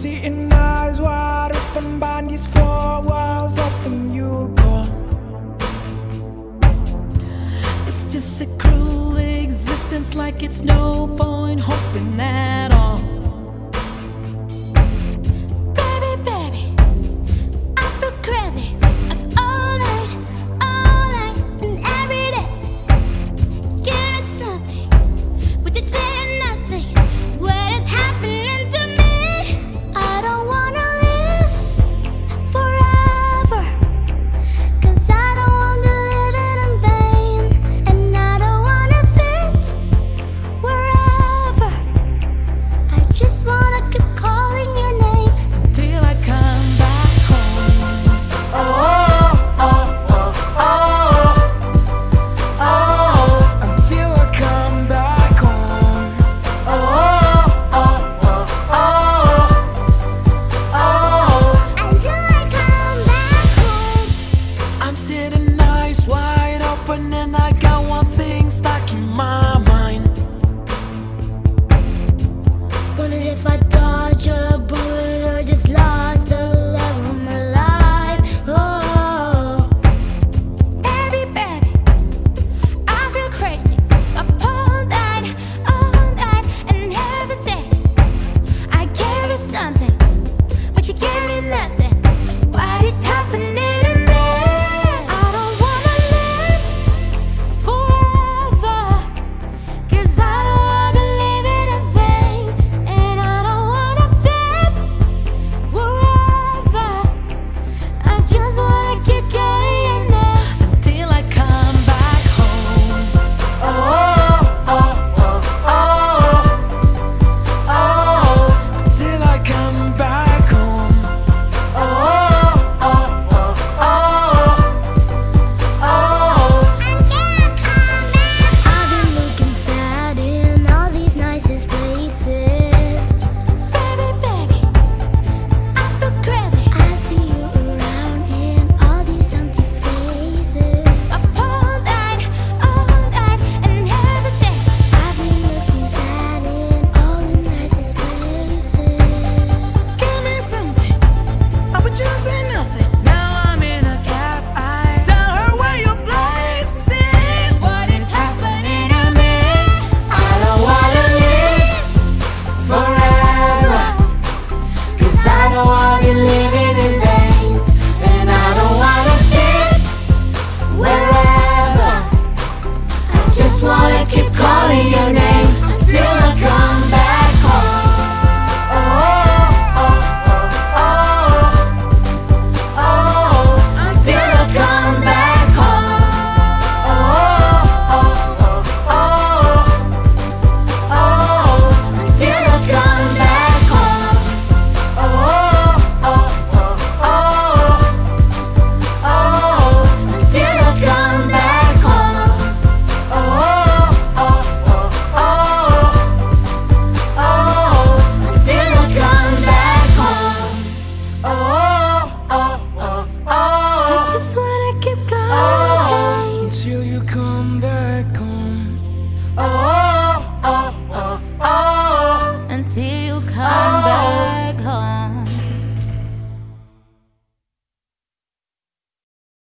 Sitting eyes wide open behind these four walls, open you'll go. It's just a cruel existence, like it's no point and I got one thing stuck in my Oh.